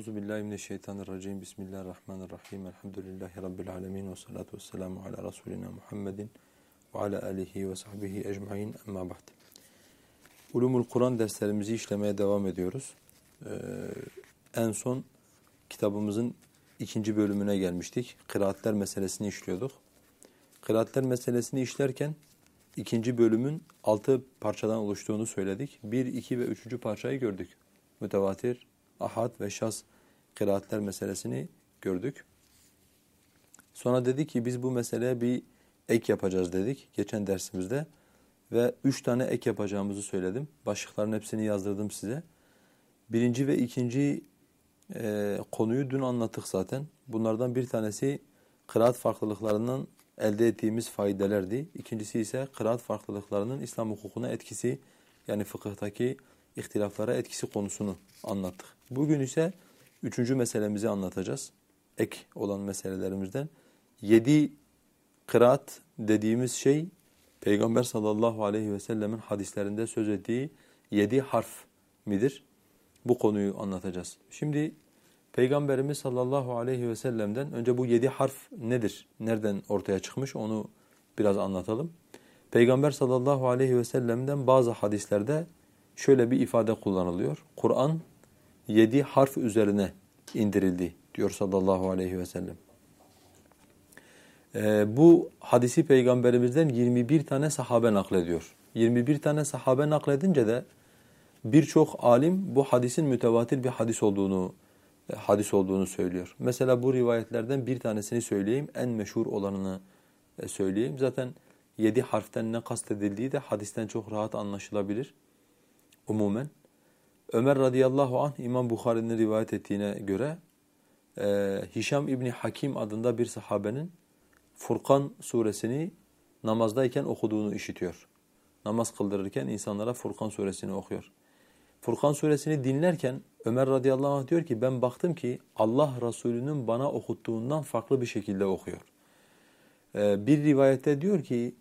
Euzu billahi mineşşeytanirracim. Bismillahirrahmanirrahim. Elhamdülillahi rabbil alamin ve salatu vesselamu ala rasulina Muhammedin ve ala alihi ve sahbihi ecmaîn. Amma ba'd. Ulumul Kur'an derslerimizi işlemeye devam ediyoruz. Ee, en son kitabımızın ikinci bölümüne gelmiştik. Kıraatler meselesini işliyorduk. Kıraatler meselesini işlerken ikinci bölümün altı parçadan oluştuğunu söyledik. Bir, iki ve üçüncü parçayı gördük. Mütevatir, ahad ve şaz kıraatler meselesini gördük. Sonra dedik ki biz bu meseleye bir ek yapacağız dedik geçen dersimizde. Ve üç tane ek yapacağımızı söyledim. Başlıkların hepsini yazdırdım size. Birinci ve ikinci e, konuyu dün anlattık zaten. Bunlardan bir tanesi kıraat farklılıklarından elde ettiğimiz faydelerdi. İkincisi ise kıraat farklılıklarının İslam hukukuna etkisi yani fıkıhtaki ihtilaflara etkisi konusunu anlattık. Bugün ise üçüncü meselemizi anlatacağız. Ek olan meselelerimizden. Yedi kıraat dediğimiz şey Peygamber sallallahu aleyhi ve sellemin hadislerinde söz ettiği yedi harf midir? Bu konuyu anlatacağız. Şimdi Peygamberimiz sallallahu aleyhi ve sellem'den önce bu yedi harf nedir? Nereden ortaya çıkmış onu biraz anlatalım. Peygamber sallallahu aleyhi ve sellem'den bazı hadislerde şöyle bir ifade kullanılıyor. Kur'an yedi harf üzerine indirildi diyor sallallahu aleyhi ve sellem. Ee, bu hadisi peygamberimizden 21 tane sahabe naklediyor. 21 tane sahabe nakledince de birçok alim bu hadisin mütevatir bir hadis olduğunu e, hadis olduğunu söylüyor. Mesela bu rivayetlerden bir tanesini söyleyeyim, en meşhur olanını e, söyleyeyim. Zaten yedi harften ne kastedildiği de hadisten çok rahat anlaşılabilir umumen. Ömer radıyallahu anh İmam Bukhari'nin rivayet ettiğine göre e, Hişam İbni Hakim adında bir sahabenin Furkan suresini namazdayken okuduğunu işitiyor. Namaz kıldırırken insanlara Furkan suresini okuyor. Furkan suresini dinlerken Ömer radıyallahu anh diyor ki ben baktım ki Allah Resulü'nün bana okuttuğundan farklı bir şekilde okuyor. Ee, bir rivayette diyor ki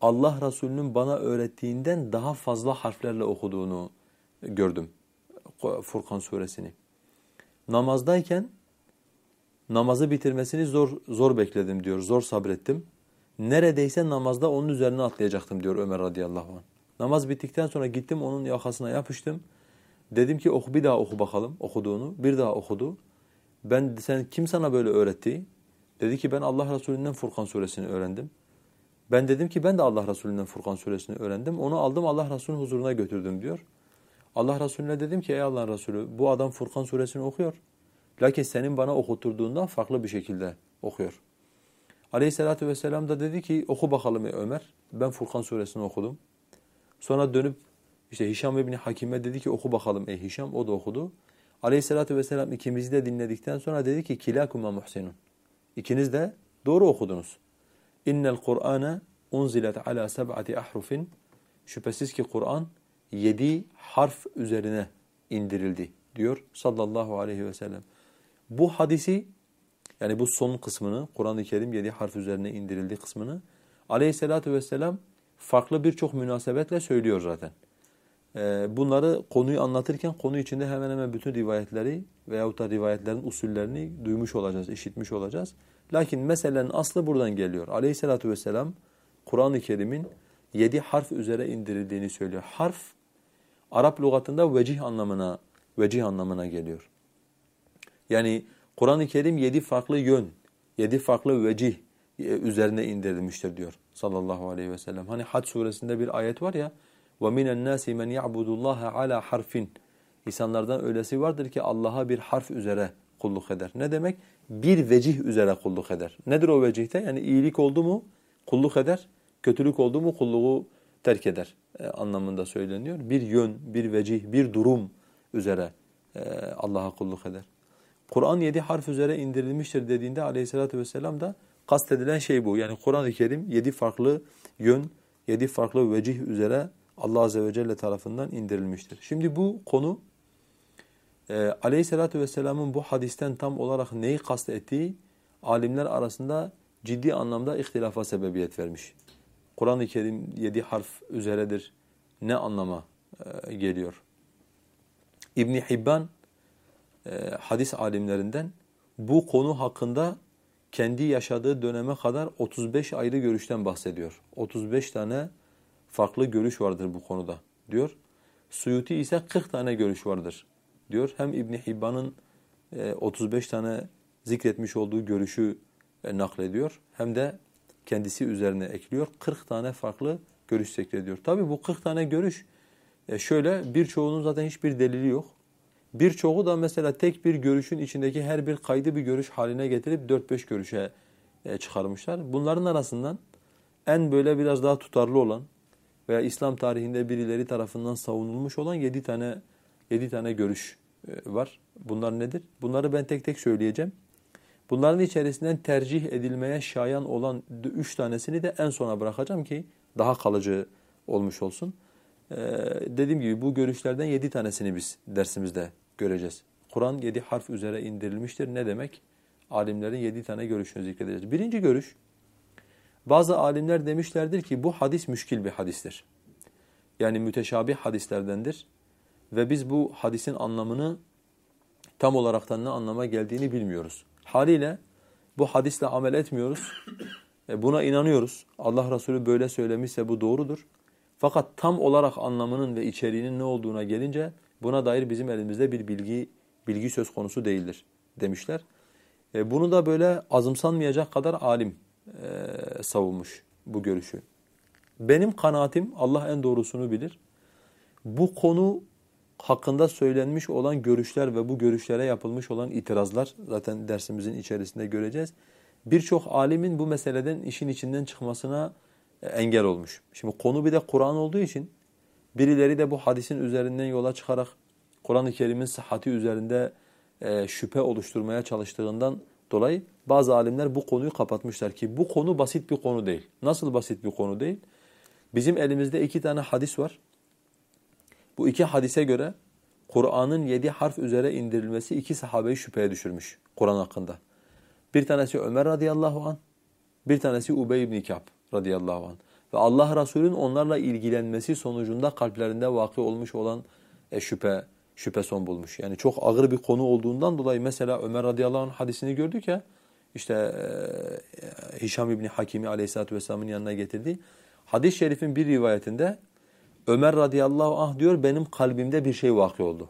Allah Resulü'nün bana öğrettiğinden daha fazla harflerle okuduğunu gördüm Furkan suresini. Namazdayken namazı bitirmesini zor zor bekledim diyor, zor sabrettim. Neredeyse namazda onun üzerine atlayacaktım diyor Ömer radıyallahu anh. Namaz bittikten sonra gittim onun yakasına yapıştım. Dedim ki oku bir daha oku bakalım okuduğunu. Bir daha okudu. Ben sen kim sana böyle öğretti? Dedi ki ben Allah Resulü'nden Furkan suresini öğrendim. Ben dedim ki ben de Allah Resulü'nden Furkan suresini öğrendim. Onu aldım Allah Resulü'nün huzuruna götürdüm diyor. Allah Resulüne dedim ki ey Allah Resulü bu adam Furkan suresini okuyor. Lakin senin bana okuturduğundan farklı bir şekilde okuyor. Aleyhissalatü vesselam da dedi ki oku bakalım ey Ömer. Ben Furkan suresini okudum. Sonra dönüp işte Hişam ibn Hakim'e dedi ki oku bakalım ey Hişam. O da okudu. Aleyhissalatü vesselam ikimizi de dinledikten sonra dedi ki kilakuma muhsinun. İkiniz de doğru okudunuz. İnnel Kur'ane unzilet ala seb'ati ahrufin. Şüphesiz ki Kur'an yedi harf üzerine indirildi diyor sallallahu aleyhi ve sellem. Bu hadisi yani bu son kısmını Kur'an-ı Kerim yedi harf üzerine indirildi kısmını aleyhissalatu vesselam farklı birçok münasebetle söylüyor zaten. Ee, bunları konuyu anlatırken konu içinde hemen hemen bütün rivayetleri veyahut da rivayetlerin usullerini duymuş olacağız, işitmiş olacağız. Lakin meselenin aslı buradan geliyor. Aleyhissalatu vesselam Kur'an-ı Kerim'in yedi harf üzere indirildiğini söylüyor. Harf Arap lügatında vecih anlamına vecih anlamına geliyor. Yani Kur'an-ı Kerim yedi farklı yön, yedi farklı vecih e, üzerine indirilmiştir diyor sallallahu aleyhi ve sellem. Hani Hac suresinde bir ayet var ya وَمِنَ النَّاسِ مَنْ يَعْبُدُ اللّٰهَ عَلَى حَرْفٍ İnsanlardan öylesi vardır ki Allah'a bir harf üzere kulluk eder. Ne demek? Bir vecih üzere kulluk eder. Nedir o vecihte? Yani iyilik oldu mu kulluk eder, kötülük oldu mu kulluğu terk eder e, anlamında söyleniyor. Bir yön, bir vecih, bir durum üzere e, Allah'a kulluk eder. Kur'an yedi harf üzere indirilmiştir dediğinde aleyhissalatü vesselam da kastedilen şey bu. Yani Kur'an-ı Kerim yedi farklı yön, yedi farklı vecih üzere Allah Azze ve Celle tarafından indirilmiştir. Şimdi bu konu e, aleyhissalatü vesselamın bu hadisten tam olarak neyi kastettiği alimler arasında ciddi anlamda ihtilafa sebebiyet vermiş. Kur'an-ı Kerim yedi harf üzeredir ne anlama e, geliyor? İbn Hibban e, hadis alimlerinden bu konu hakkında kendi yaşadığı döneme kadar 35 ayrı görüşten bahsediyor. 35 tane farklı görüş vardır bu konuda diyor. Suyuti ise 40 tane görüş vardır diyor. Hem İbn Hibban'ın 35 tane zikretmiş olduğu görüşü naklediyor hem de kendisi üzerine ekliyor. 40 tane farklı görüş zikrediyor. Tabi bu 40 tane görüş e, şöyle birçoğunun zaten hiçbir delili yok. Birçoğu da mesela tek bir görüşün içindeki her bir kaydı bir görüş haline getirip 4-5 görüşe e, çıkarmışlar. Bunların arasından en böyle biraz daha tutarlı olan veya İslam tarihinde birileri tarafından savunulmuş olan 7 tane 7 tane görüş e, var. Bunlar nedir? Bunları ben tek tek söyleyeceğim. Bunların içerisinden tercih edilmeye şayan olan üç tanesini de en sona bırakacağım ki daha kalıcı olmuş olsun. Ee, dediğim gibi bu görüşlerden yedi tanesini biz dersimizde göreceğiz. Kur'an yedi harf üzere indirilmiştir. Ne demek? Alimlerin yedi tane görüşünü zikredeceğiz. Birinci görüş, bazı alimler demişlerdir ki bu hadis müşkil bir hadistir. Yani müteşabih hadislerdendir. Ve biz bu hadisin anlamını tam olaraktan ne anlama geldiğini bilmiyoruz. Haliyle bu hadisle amel etmiyoruz. E buna inanıyoruz. Allah Resulü böyle söylemişse bu doğrudur. Fakat tam olarak anlamının ve içeriğinin ne olduğuna gelince buna dair bizim elimizde bir bilgi bilgi söz konusu değildir demişler. E bunu da böyle azımsanmayacak kadar alim e, savunmuş bu görüşü. Benim kanaatim Allah en doğrusunu bilir. Bu konu hakkında söylenmiş olan görüşler ve bu görüşlere yapılmış olan itirazlar zaten dersimizin içerisinde göreceğiz. Birçok alimin bu meseleden işin içinden çıkmasına e, engel olmuş. Şimdi konu bir de Kur'an olduğu için birileri de bu hadisin üzerinden yola çıkarak Kur'an-ı Kerim'in sıhhati üzerinde e, şüphe oluşturmaya çalıştığından dolayı bazı alimler bu konuyu kapatmışlar ki bu konu basit bir konu değil. Nasıl basit bir konu değil? Bizim elimizde iki tane hadis var. Bu iki hadise göre Kur'an'ın yedi harf üzere indirilmesi iki sahabeyi şüpheye düşürmüş Kur'an hakkında. Bir tanesi Ömer radıyallahu an, bir tanesi Ubey ibn Ka'b radıyallahu an. Ve Allah Resulü'nün onlarla ilgilenmesi sonucunda kalplerinde vakı olmuş olan e, şüphe şüphe son bulmuş. Yani çok ağır bir konu olduğundan dolayı mesela Ömer radıyallahu anh hadisini gördük ya işte e, Hişam İbni Hakimi aleyhissalatü vesselamın yanına getirdi. Hadis-i şerifin bir rivayetinde Ömer radıyallahu anh diyor benim kalbimde bir şey vakı oldu.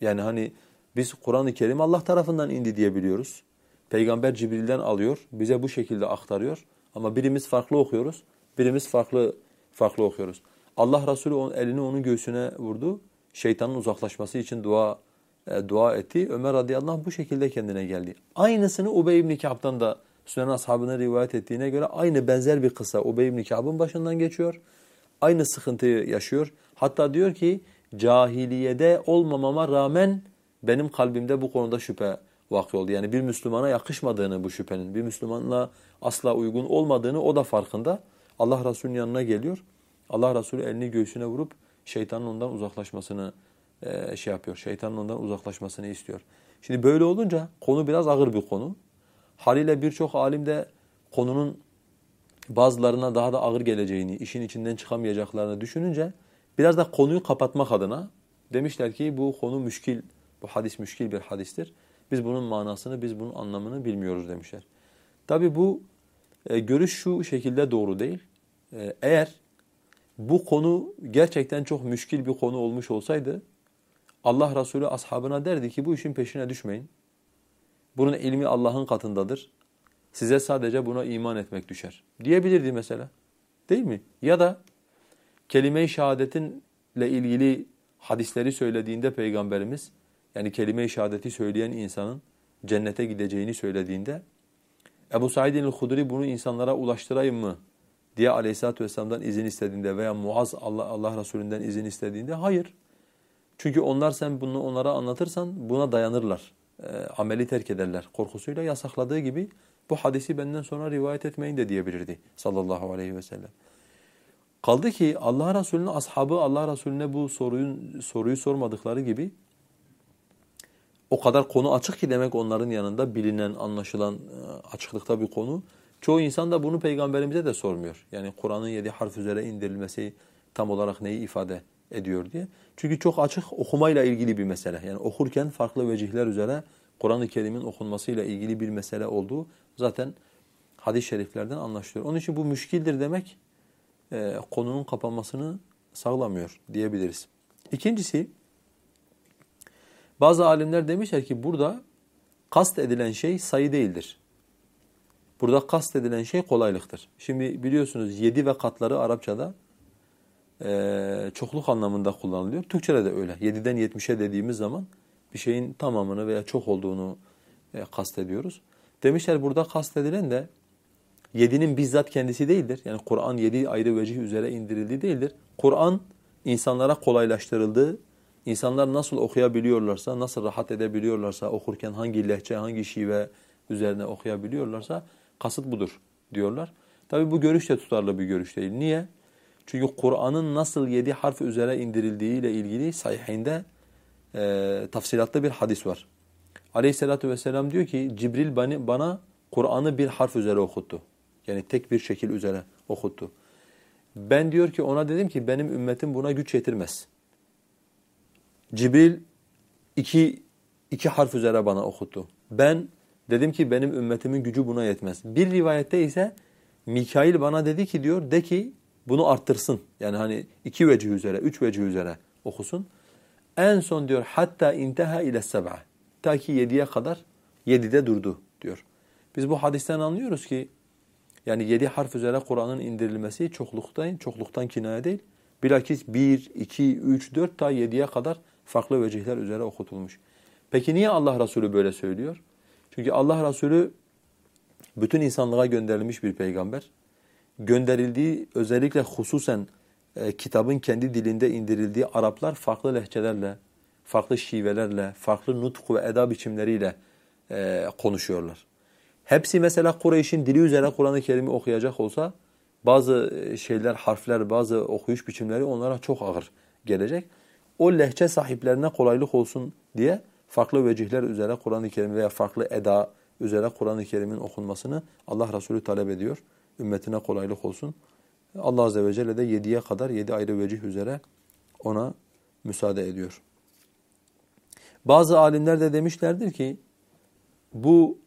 Yani hani biz Kur'an-ı Kerim Allah tarafından indi diye biliyoruz. Peygamber Cibril'den alıyor, bize bu şekilde aktarıyor. Ama birimiz farklı okuyoruz, birimiz farklı farklı okuyoruz. Allah Resulü onun elini onun göğsüne vurdu. Şeytanın uzaklaşması için dua e, dua etti. Ömer radıyallahu anh bu şekilde kendine geldi. Aynısını Ubey ibn Ka'b'dan da Sünen ashabına rivayet ettiğine göre aynı benzer bir kısa Ubey ibn Ka'b'ın başından geçiyor aynı sıkıntıyı yaşıyor. Hatta diyor ki cahiliyede olmamama rağmen benim kalbimde bu konuda şüphe vakı oldu. Yani bir Müslümana yakışmadığını bu şüphenin, bir Müslümanla asla uygun olmadığını o da farkında. Allah Resulü'nün yanına geliyor. Allah Resulü elini göğsüne vurup şeytanın ondan uzaklaşmasını e, şey yapıyor. Şeytanın ondan uzaklaşmasını istiyor. Şimdi böyle olunca konu biraz ağır bir konu. Haliyle birçok alim de konunun bazılarına daha da ağır geleceğini, işin içinden çıkamayacaklarını düşününce biraz da konuyu kapatmak adına demişler ki bu konu müşkil, bu hadis müşkil bir hadistir. Biz bunun manasını, biz bunun anlamını bilmiyoruz demişler. Tabi bu e, görüş şu şekilde doğru değil. E, eğer bu konu gerçekten çok müşkil bir konu olmuş olsaydı Allah Resulü ashabına derdi ki bu işin peşine düşmeyin. Bunun ilmi Allah'ın katındadır. Size sadece buna iman etmek düşer. Diyebilirdi mesela. Değil mi? Ya da kelime-i şehadetinle ilgili hadisleri söylediğinde Peygamberimiz yani kelime-i şehadeti söyleyen insanın cennete gideceğini söylediğinde Ebu Said el-Hudri bunu insanlara ulaştırayım mı diye Aleyhisselatü Vesselam'dan izin istediğinde veya Muaz Allah, Allah Resulü'nden izin istediğinde hayır. Çünkü onlar sen bunu onlara anlatırsan buna dayanırlar. E, ameli terk ederler korkusuyla yasakladığı gibi bu hadisi benden sonra rivayet etmeyin de diyebilirdi sallallahu aleyhi ve sellem. Kaldı ki Allah Resulü'nün ashabı Allah Resulüne bu soruyu, soruyu sormadıkları gibi o kadar konu açık ki demek onların yanında bilinen, anlaşılan e, açıklıkta bir konu. Çoğu insan da bunu peygamberimize de sormuyor. Yani Kur'an'ın yedi harf üzere indirilmesi tam olarak neyi ifade ediyor diye. Çünkü çok açık okumayla ilgili bir mesele. Yani okurken farklı vecihler üzere Kur'an-ı Kerim'in okunmasıyla ilgili bir mesele olduğu zaten hadis-i şeriflerden anlaşılıyor. Onun için bu müşkildir demek e, konunun kapanmasını sağlamıyor diyebiliriz. İkincisi bazı alimler demişler ki burada kast edilen şey sayı değildir. Burada kast edilen şey kolaylıktır. Şimdi biliyorsunuz yedi ve katları Arapçada e, çokluk anlamında kullanılıyor. Türkçe'de de öyle. Yediden yetmişe dediğimiz zaman bir şeyin tamamını veya çok olduğunu e, kastediyoruz. Demişler burada kastedilen de yedinin bizzat kendisi değildir. Yani Kur'an yedi ayrı vecih üzere indirildiği değildir. Kur'an insanlara kolaylaştırıldığı, insanlar nasıl okuyabiliyorlarsa, nasıl rahat edebiliyorlarsa, okurken hangi lehçe, hangi şive üzerine okuyabiliyorlarsa kasıt budur diyorlar. Tabi bu görüş de tutarlı bir görüş değil. Niye? Çünkü Kur'an'ın nasıl yedi harf üzere indirildiği ile ilgili sahihinde e, tafsilatlı bir hadis var. Aleyhissalatu vesselam diyor ki Cibril bana Kur'an'ı bir harf üzere okuttu. Yani tek bir şekil üzere okuttu. Ben diyor ki ona dedim ki benim ümmetim buna güç yetirmez. Cibril iki, iki harf üzere bana okuttu. Ben dedim ki benim ümmetimin gücü buna yetmez. Bir rivayette ise Mikail bana dedi ki diyor de ki bunu arttırsın. Yani hani iki vecih üzere, üç vecih üzere okusun. En son diyor hatta intaha ile seb'a. Ta ki yediye kadar yedide durdu diyor. Biz bu hadisten anlıyoruz ki yani yedi harf üzere Kur'an'ın indirilmesi çokluktan, çokluktan kinaya değil. Bilakis bir, iki, üç, dört ta yediye kadar farklı vecihler üzere okutulmuş. Peki niye Allah Resulü böyle söylüyor? Çünkü Allah Resulü bütün insanlığa gönderilmiş bir peygamber. Gönderildiği özellikle hususen e, kitabın kendi dilinde indirildiği Araplar farklı lehçelerle, farklı şivelerle, farklı nutku ve eda biçimleriyle e, konuşuyorlar. Hepsi mesela Kureyş'in dili üzerine Kur'an-ı Kerim'i okuyacak olsa bazı e, şeyler, harfler, bazı okuyuş biçimleri onlara çok ağır gelecek. O lehçe sahiplerine kolaylık olsun diye farklı vecihler üzere Kur'an-ı Kerim veya farklı eda üzere Kur'an-ı Kerim'in okunmasını Allah Resulü talep ediyor. Ümmetine kolaylık olsun. Allah Azze ve Celle de yediye kadar yedi ayrı vecih üzere ona müsaade ediyor. Bazı alimler de demişlerdir ki bu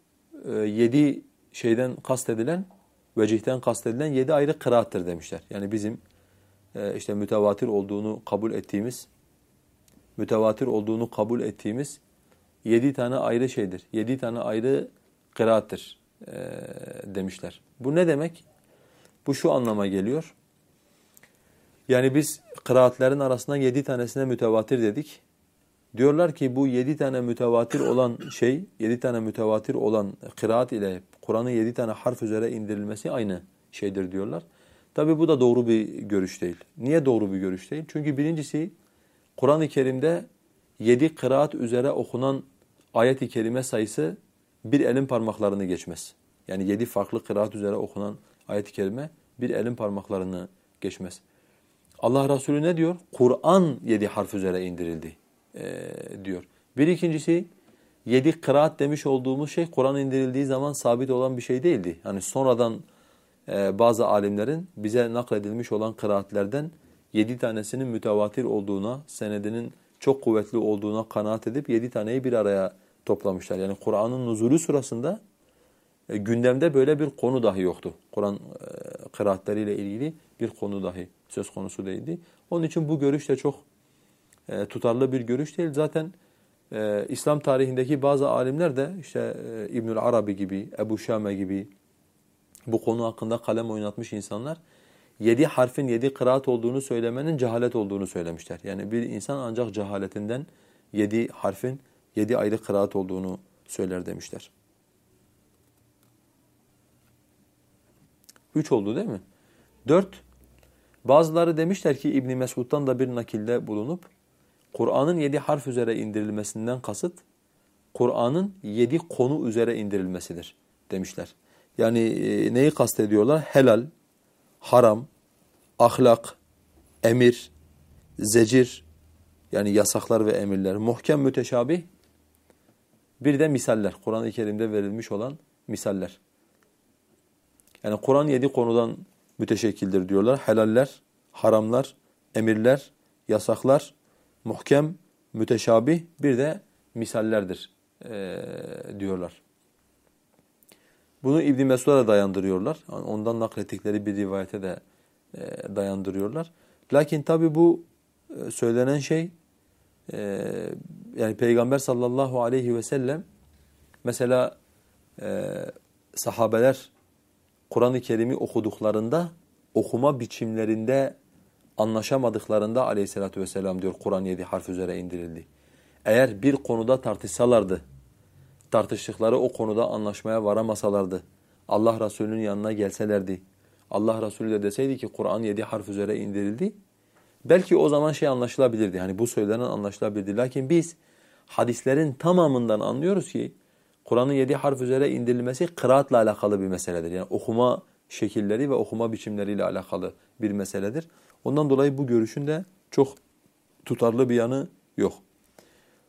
e, yedi şeyden kastedilen, vecihten kastedilen yedi ayrı kıraattır demişler. Yani bizim e, işte mütevatir olduğunu kabul ettiğimiz, mütevatir olduğunu kabul ettiğimiz yedi tane ayrı şeydir. Yedi tane ayrı kıraattır e, demişler. Bu ne demek? Bu şu anlama geliyor. Yani biz kıraatlerin arasından yedi tanesine mütevatir dedik. Diyorlar ki bu yedi tane mütevatir olan şey, yedi tane mütevatir olan kıraat ile Kur'an'ın yedi tane harf üzere indirilmesi aynı şeydir diyorlar. Tabi bu da doğru bir görüş değil. Niye doğru bir görüş değil? Çünkü birincisi Kur'an-ı Kerim'de yedi kıraat üzere okunan ayet-i kerime sayısı bir elin parmaklarını geçmez. Yani yedi farklı kıraat üzere okunan ayet-i kerime bir elin parmaklarını geçmez. Allah Resulü ne diyor? Kur'an yedi harf üzere indirildi e, diyor. Bir ikincisi yedi kıraat demiş olduğumuz şey Kur'an indirildiği zaman sabit olan bir şey değildi. Hani sonradan e, bazı alimlerin bize nakledilmiş olan kıraatlerden yedi tanesinin mütevatir olduğuna, senedinin çok kuvvetli olduğuna kanaat edip yedi taneyi bir araya toplamışlar. Yani Kur'an'ın nuzulü sırasında e, gündemde böyle bir konu dahi yoktu. Kur'an e, kıraatleriyle ilgili bir konu dahi söz konusu değildi. Onun için bu görüş de çok e, tutarlı bir görüş değil. Zaten e, İslam tarihindeki bazı alimler de işte e, İbnül Arabi gibi, Ebu Şame gibi bu konu hakkında kalem oynatmış insanlar yedi harfin yedi kıraat olduğunu söylemenin cehalet olduğunu söylemişler. Yani bir insan ancak cehaletinden yedi harfin yedi ayrı kıraat olduğunu söyler demişler. Üç oldu değil mi? Dört, bazıları demişler ki İbn Mesud'dan da bir nakilde bulunup Kur'an'ın yedi harf üzere indirilmesinden kasıt Kur'an'ın yedi konu üzere indirilmesidir demişler. Yani e, neyi kastediyorlar? Helal, haram, ahlak, emir, zecir yani yasaklar ve emirler, muhkem müteşabih bir de misaller. Kur'an-ı Kerim'de verilmiş olan misaller. Yani Kur'an yedi konudan müteşekkildir diyorlar. Helaller, haramlar, emirler, yasaklar, muhkem, müteşabih bir de misallerdir e, diyorlar. Bunu İbn Mesud'a da dayandırıyorlar. Ondan naklettikleri bir rivayete de e, dayandırıyorlar. Lakin tabi bu söylenen şey e, yani Peygamber sallallahu aleyhi ve sellem mesela e, sahabeler Kur'an-ı Kerim'i okuduklarında okuma biçimlerinde anlaşamadıklarında aleyhissalatü vesselam diyor Kur'an yedi harf üzere indirildi. Eğer bir konuda tartışsalardı, tartıştıkları o konuda anlaşmaya varamasalardı, Allah Resulü'nün yanına gelselerdi, Allah Resulü de deseydi ki Kur'an yedi harf üzere indirildi, belki o zaman şey anlaşılabilirdi. Hani bu söylenen anlaşılabilirdi. Lakin biz hadislerin tamamından anlıyoruz ki Kur'an'ın yedi harf üzere indirilmesi kıraatla alakalı bir meseledir. Yani okuma şekilleri ve okuma biçimleriyle alakalı bir meseledir. Ondan dolayı bu görüşün de çok tutarlı bir yanı yok.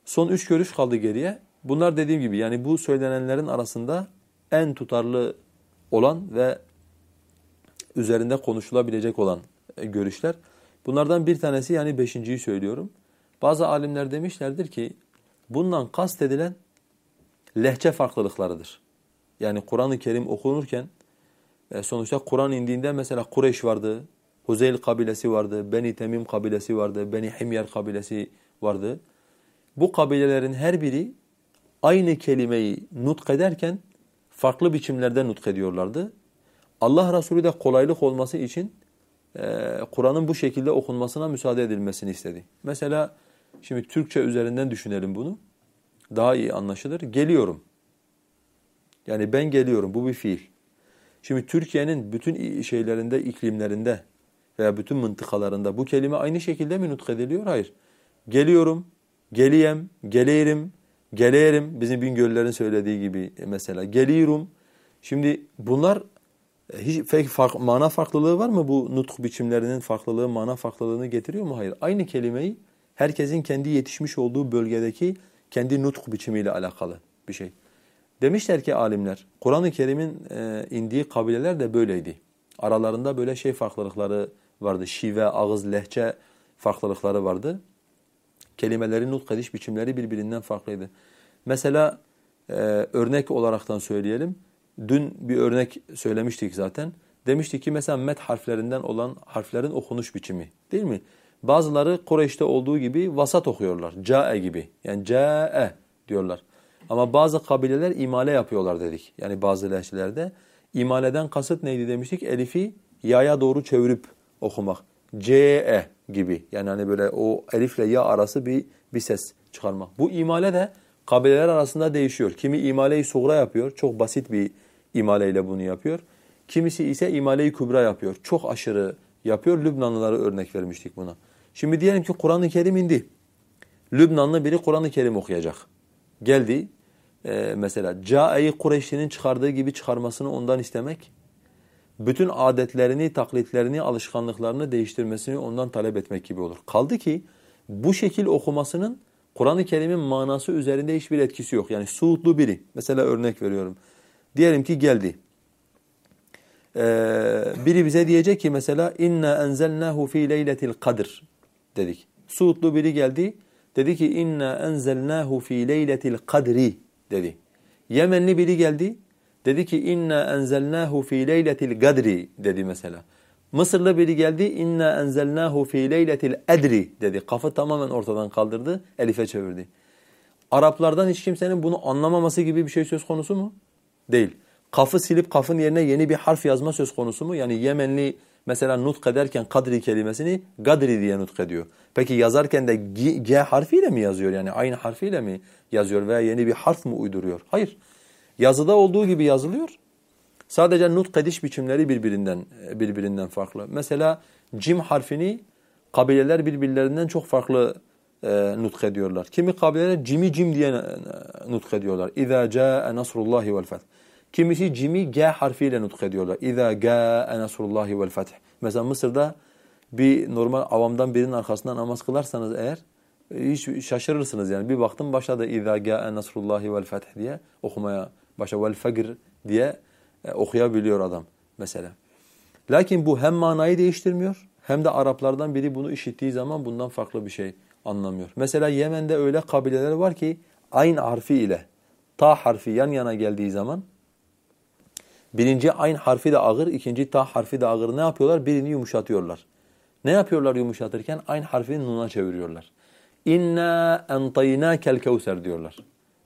Son üç görüş kaldı geriye. Bunlar dediğim gibi yani bu söylenenlerin arasında en tutarlı olan ve üzerinde konuşulabilecek olan e, görüşler. Bunlardan bir tanesi yani beşinciyi söylüyorum. Bazı alimler demişlerdir ki bundan kastedilen lehçe farklılıklarıdır. Yani Kur'an-ı Kerim okunurken e, sonuçta Kur'an indiğinde mesela Kureyş vardı, Huzeyl kabilesi vardı, Beni Temim kabilesi vardı, Beni Himyar kabilesi vardı. Bu kabilelerin her biri aynı kelimeyi nutk ederken farklı biçimlerde nutk ediyorlardı. Allah Resulü de kolaylık olması için e, Kur'an'ın bu şekilde okunmasına müsaade edilmesini istedi. Mesela şimdi Türkçe üzerinden düşünelim bunu. Daha iyi anlaşılır. Geliyorum. Yani ben geliyorum. Bu bir fiil. Şimdi Türkiye'nin bütün şeylerinde, iklimlerinde veya bütün mıntıkalarında bu kelime aynı şekilde mi nutk ediliyor? Hayır. Geliyorum, geliyem, geleyerim, geleyerim. Bizim Bingöllerin söylediği gibi mesela. Geliyorum. Şimdi bunlar e, hiç fark, mana farklılığı var mı? Bu nutk biçimlerinin farklılığı, mana farklılığını getiriyor mu? Hayır. Aynı kelimeyi herkesin kendi yetişmiş olduğu bölgedeki kendi nutk biçimiyle alakalı bir şey. Demişler ki alimler, Kur'an-ı Kerim'in e, indiği kabileler de böyleydi. Aralarında böyle şey farklılıkları vardı. Şive, ağız, lehçe farklılıkları vardı. Kelimelerin nutk ediş biçimleri birbirinden farklıydı. Mesela e, örnek olaraktan söyleyelim. Dün bir örnek söylemiştik zaten. Demiştik ki mesela met harflerinden olan harflerin okunuş biçimi değil mi? Bazıları Kureyş'te olduğu gibi vasat okuyorlar. Ca'e gibi. Yani ca'e diyorlar. Ama bazı kabileler imale yapıyorlar dedik. Yani bazı lehçelerde. İmaleden kasıt neydi demiştik? Elifi yaya doğru çevirip okumak. C'e gibi. Yani hani böyle o elifle ya arası bir bir ses çıkarmak. Bu imale de kabileler arasında değişiyor. Kimi imaleyi suğra yapıyor. Çok basit bir imaleyle bunu yapıyor. Kimisi ise imaleyi kübra yapıyor. Çok aşırı yapıyor. Lübnanlıları örnek vermiştik buna. Şimdi diyelim ki Kur'an-ı Kerim indi. Lübnanlı biri Kur'an-ı Kerim okuyacak. Geldi. Ee, mesela Câe-i Kureyşli'nin çıkardığı gibi çıkarmasını ondan istemek, bütün adetlerini, taklitlerini, alışkanlıklarını değiştirmesini ondan talep etmek gibi olur. Kaldı ki bu şekil okumasının Kur'an-ı Kerim'in manası üzerinde hiçbir etkisi yok. Yani suudlu biri. Mesela örnek veriyorum. Diyelim ki geldi. Ee, biri bize diyecek ki mesela inna enzelnahu fi leyletil kadr dedik. Suudlu biri geldi. Dedi ki inna enzelnahu fi leyletil kadri dedi. Yemenli biri geldi. Dedi ki inna enzelnahu fi leyletil gadri dedi mesela. Mısırlı biri geldi inna enzelnahu fi leyletil edri dedi. Kafı tamamen ortadan kaldırdı, elife çevirdi. Araplardan hiç kimsenin bunu anlamaması gibi bir şey söz konusu mu? Değil. Kafı silip kafın yerine yeni bir harf yazma söz konusu mu? Yani Yemenli mesela nutk ederken kadri kelimesini gadri diye nutk ediyor. Peki yazarken de G, G harfiyle mi yazıyor? Yani aynı harfiyle mi yazıyor veya yeni bir harf mi uyduruyor? Hayır. Yazıda olduğu gibi yazılıyor. Sadece nutk ediş biçimleri birbirinden birbirinden farklı. Mesela cim harfini kabileler birbirlerinden çok farklı e, nutk ediyorlar. Kimi kabileler cimi cim diye e, nutk ediyorlar. İza caa nasrullahi vel feth. Kimisi cimi G harfiyle nutk ediyorlar. İza gaa nasrullahi vel feth. Mesela Mısır'da bir normal avamdan birinin arkasından namaz kılarsanız eğer hiç şaşırırsınız yani. Bir baktım başladı İza gaa nasrullahi vel feth diye okumaya başa vel fegr diye e, okuyabiliyor adam mesela. Lakin bu hem manayı değiştirmiyor hem de Araplardan biri bunu işittiği zaman bundan farklı bir şey anlamıyor. Mesela Yemen'de öyle kabileler var ki ayn harfi ile ta harfi yan yana geldiği zaman birinci ayn harfi de ağır, ikinci ta harfi de ağır ne yapıyorlar? Birini yumuşatıyorlar. Ne yapıyorlar yumuşatırken? Ayn harfini nuna çeviriyorlar. İnna entaynakel kevser diyorlar.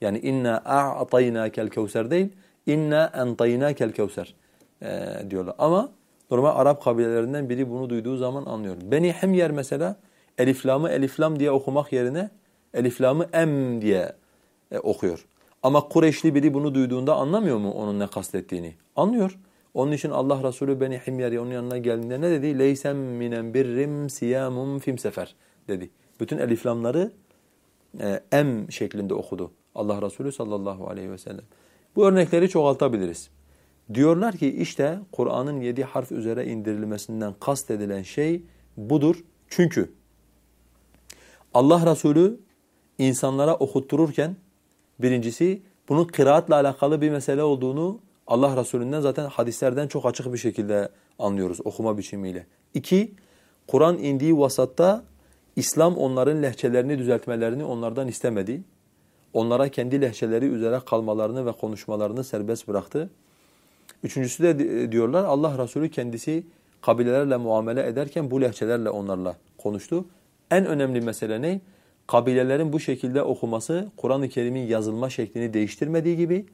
Yani inna a'taynakel kevser değil, inna entaynakel kevser e, diyorlar. Ama normal Arap kabilelerinden biri bunu duyduğu zaman anlıyor. Beni Himyer mesela eliflamı eliflam diye okumak yerine eliflamı em diye e, okuyor. Ama Kureyşli biri bunu duyduğunda anlamıyor mu onun ne kastettiğini? Anlıyor. Onun için Allah Resulü Beni Himyer'e onun yanına geldiğinde ne dedi? Leysem minen birrim siyamum fim sefer dedi. Bütün eliflamları e, em şeklinde okudu Allah Resulü sallallahu aleyhi ve sellem. Bu örnekleri çoğaltabiliriz. Diyorlar ki işte Kur'an'ın yedi harf üzere indirilmesinden kast edilen şey budur. Çünkü Allah Resulü insanlara okuttururken birincisi bunun kıraatla alakalı bir mesele olduğunu Allah Resulü'nden zaten hadislerden çok açık bir şekilde anlıyoruz okuma biçimiyle. İki, Kur'an indiği vasatta İslam onların lehçelerini düzeltmelerini onlardan istemedi. Onlara kendi lehçeleri üzere kalmalarını ve konuşmalarını serbest bıraktı. Üçüncüsü de diyorlar Allah Resulü kendisi kabilelerle muamele ederken bu lehçelerle onlarla konuştu. En önemli mesele ne? Kabilelerin bu şekilde okuması Kur'an-ı Kerim'in yazılma şeklini değiştirmediği gibi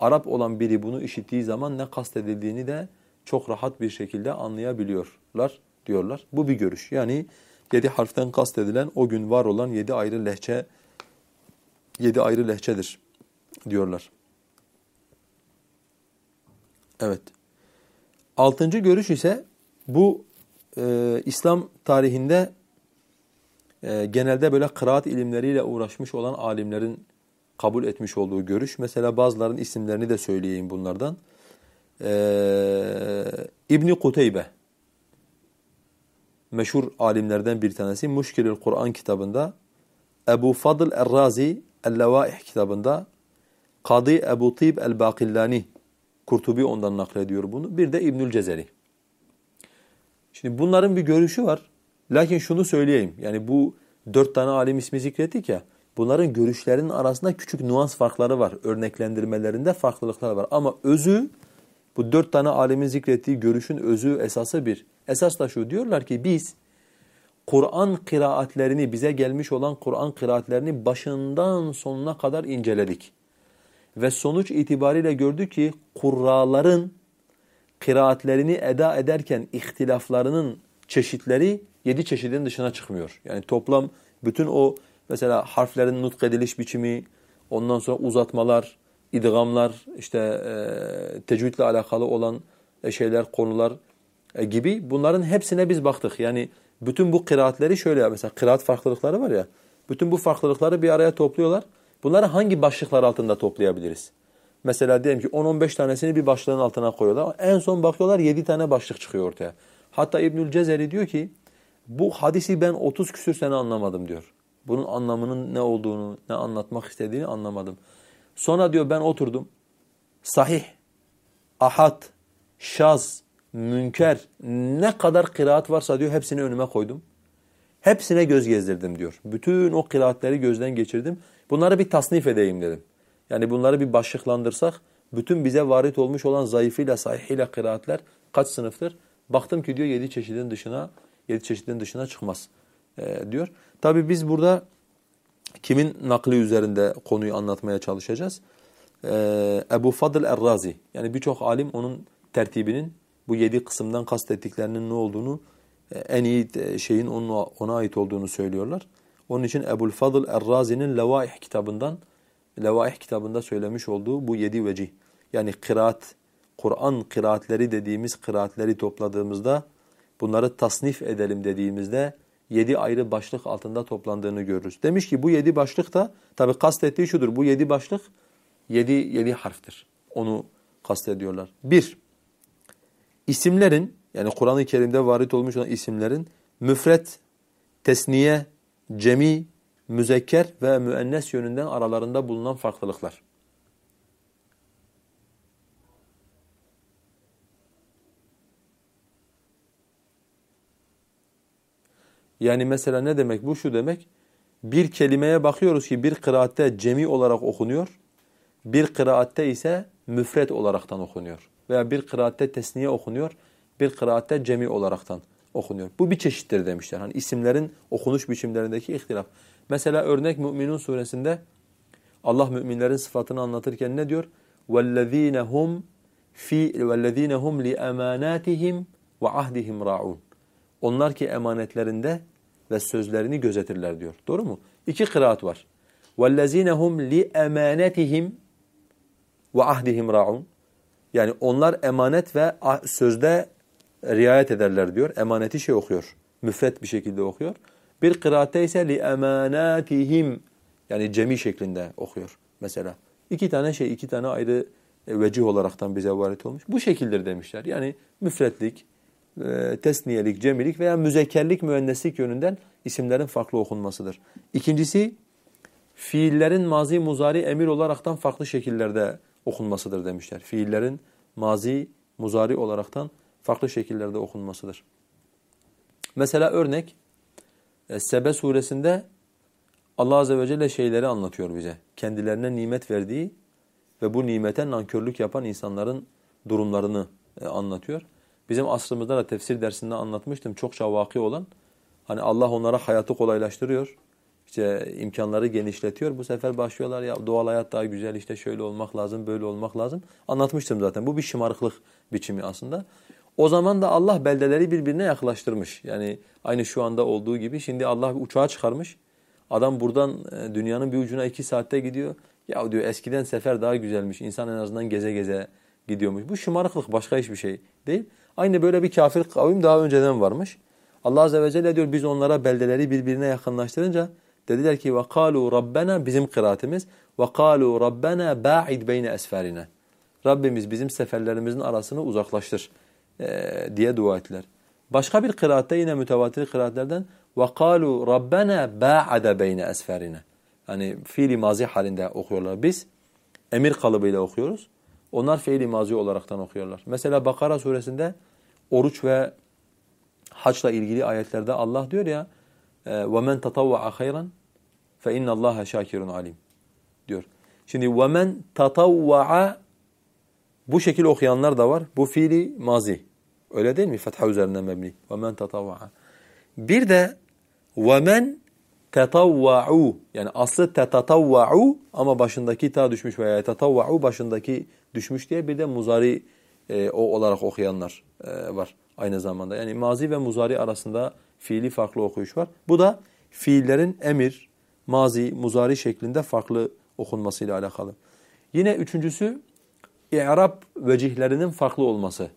Arap olan biri bunu işittiği zaman ne kastedildiğini de çok rahat bir şekilde anlayabiliyorlar diyorlar. Bu bir görüş. Yani yedi harften kastedilen o gün var olan yedi ayrı lehçe yedi ayrı lehçedir diyorlar. Evet. Altıncı görüş ise bu e, İslam tarihinde e, genelde böyle kıraat ilimleriyle uğraşmış olan alimlerin kabul etmiş olduğu görüş. Mesela bazıların isimlerini de söyleyeyim bunlardan. Ee, İbni Kuteybe meşhur alimlerden bir tanesi Muşkilül Kur'an kitabında Ebu Fadıl Er-Razi El-Levaih kitabında Kadı Ebu Tib El-Bakillani Kurtubi ondan naklediyor bunu. Bir de İbnül Cezeri. Şimdi bunların bir görüşü var. Lakin şunu söyleyeyim. Yani bu dört tane alim ismi zikrettik ya. Bunların görüşlerinin arasında küçük nuans farkları var. Örneklendirmelerinde farklılıklar var. Ama özü, bu dört tane alemin zikrettiği görüşün özü, esası bir. Esas da şu, diyorlar ki biz Kur'an kıraatlerini, bize gelmiş olan Kur'an kıraatlerini başından sonuna kadar inceledik. Ve sonuç itibariyle gördük ki kurraların kıraatlerini eda ederken ihtilaflarının çeşitleri yedi çeşidin dışına çıkmıyor. Yani toplam bütün o Mesela harflerin nutk ediliş biçimi, ondan sonra uzatmalar, idgamlar, işte e, tecvidle alakalı olan e, şeyler, konular e, gibi bunların hepsine biz baktık. Yani bütün bu kıraatleri şöyle mesela kıraat farklılıkları var ya, bütün bu farklılıkları bir araya topluyorlar. Bunları hangi başlıklar altında toplayabiliriz? Mesela diyelim ki 10-15 tanesini bir başlığın altına koyuyorlar. En son bakıyorlar 7 tane başlık çıkıyor ortaya. Hatta İbnül Cezeri diyor ki bu hadisi ben 30 küsür sene anlamadım diyor. Bunun anlamının ne olduğunu, ne anlatmak istediğini anlamadım. Sonra diyor ben oturdum. Sahih, ahad, şaz, münker ne kadar kıraat varsa diyor hepsini önüme koydum. Hepsine göz gezdirdim diyor. Bütün o kıraatleri gözden geçirdim. Bunları bir tasnif edeyim dedim. Yani bunları bir başlıklandırsak bütün bize varit olmuş olan zayıfıyla sahihiyle kıraatler kaç sınıftır? Baktım ki diyor yedi çeşidin dışına yedi çeşidin dışına çıkmaz e, diyor. Tabi biz burada kimin nakli üzerinde konuyu anlatmaya çalışacağız? Ee, Ebu Fadıl Er-Razi. Yani birçok alim onun tertibinin bu yedi kısımdan kastettiklerinin ne olduğunu e, en iyi e, şeyin ona, ait olduğunu söylüyorlar. Onun için Ebu Fadıl Er-Razi'nin Levaih kitabından Levaih kitabında söylemiş olduğu bu yedi vecih. Yani kıraat, Kur'an kıraatleri dediğimiz kıraatleri topladığımızda bunları tasnif edelim dediğimizde yedi ayrı başlık altında toplandığını görürüz. Demiş ki bu yedi başlık da tabi kastettiği şudur. Bu yedi başlık yedi, yedi harftir. Onu kastediyorlar. Bir, isimlerin yani Kur'an-ı Kerim'de varit olmuş olan isimlerin müfret, tesniye, cemi, müzekker ve müennes yönünden aralarında bulunan farklılıklar. Yani mesela ne demek bu? Şu demek. Bir kelimeye bakıyoruz ki bir kıraatte cemi olarak okunuyor. Bir kıraatte ise müfret olaraktan okunuyor. Veya bir kıraatte tesniye okunuyor. Bir kıraatte cemi olaraktan okunuyor. Bu bir çeşittir demişler. Hani isimlerin okunuş biçimlerindeki ihtilaf. Mesela örnek Mü'minun suresinde Allah müminlerin sıfatını anlatırken ne diyor? وَالَّذ۪ينَ هُمْ fi وَالَّذ۪ينَ هُمْ لِأَمَانَاتِهِمْ وَعَهْدِهِمْ رَاعُونَ Onlar ki emanetlerinde ve sözlerini gözetirler diyor. Doğru mu? İki kıraat var. وَالَّذ۪ينَ هُمْ لِأَمَانَتِهِمْ وَعَهْدِهِمْ رَاعُونَ Yani onlar emanet ve ah, sözde riayet ederler diyor. Emaneti şey okuyor. Müfret bir şekilde okuyor. Bir kıraatte ise لِأَمَانَاتِهِمْ Yani cemi şeklinde okuyor mesela. İki tane şey, iki tane ayrı vecih olaraktan bize varit olmuş. Bu şekildir demişler. Yani müfretlik, e, tesniyelik, cemilik veya müzekkerlik, müenneslik yönünden isimlerin farklı okunmasıdır. İkincisi, fiillerin mazi, muzari, emir olaraktan farklı şekillerde okunmasıdır demişler. Fiillerin mazi, muzari olaraktan farklı şekillerde okunmasıdır. Mesela örnek, e, Sebe suresinde Allah Azze ve Celle şeyleri anlatıyor bize. Kendilerine nimet verdiği ve bu nimete nankörlük yapan insanların durumlarını e, anlatıyor. Bizim asrımızda da tefsir dersinde anlatmıştım çokça vaki olan. Hani Allah onlara hayatı kolaylaştırıyor. İşte imkanları genişletiyor. Bu sefer başlıyorlar ya doğal hayat daha güzel işte şöyle olmak lazım, böyle olmak lazım. Anlatmıştım zaten. Bu bir şımarıklık biçimi aslında. O zaman da Allah beldeleri birbirine yaklaştırmış. Yani aynı şu anda olduğu gibi şimdi Allah uçağa çıkarmış. Adam buradan e, dünyanın bir ucuna iki saatte gidiyor. Ya diyor eskiden sefer daha güzelmiş. İnsan en azından geze geze gidiyormuş. Bu şımarıklık başka hiçbir şey değil. Aynı böyle bir kafir kavim daha önceden varmış. Allah azze ve celle diyor biz onlara beldeleri birbirine yakınlaştırınca dediler ki ve kalu rabbena bizim kıraatimiz ve kalu rabbena ba'id beyne esferine. Rabbimiz bizim seferlerimizin arasını uzaklaştır ee, diye dua ettiler. Başka bir kıraatte yine mütevatir kıraatlerden ve kalu rabbena ba'ada beyne esferine. Yani fiili mazi halinde okuyorlar biz. Emir kalıbıyla okuyoruz. Onlar fiili mazi olaraktan okuyorlar. Mesela Bakara suresinde oruç ve haçla ilgili ayetlerde Allah diyor ya وَمَنْ تَطَوَّعَ خَيْرًا فَاِنَّ اللّٰهَ شَاكِرٌ alim diyor. Şimdi وَمَنْ تَطَوَّعَ bu şekil okuyanlar da var. Bu fiili mazi. Öyle değil mi? Fetha üzerinden mebni. وَمَنْ تَطَوَّعَ Bir de وَمَنْ tetavva'u yani aslı tetatavva'u ama başındaki ta düşmüş veya tetavva'u başındaki düşmüş diye bir de muzari e, o olarak okuyanlar e, var aynı zamanda. Yani mazi ve muzari arasında fiili farklı okuyuş var. Bu da fiillerin emir, mazi, muzari şeklinde farklı okunmasıyla alakalı. Yine üçüncüsü i'rab vecihlerinin farklı olması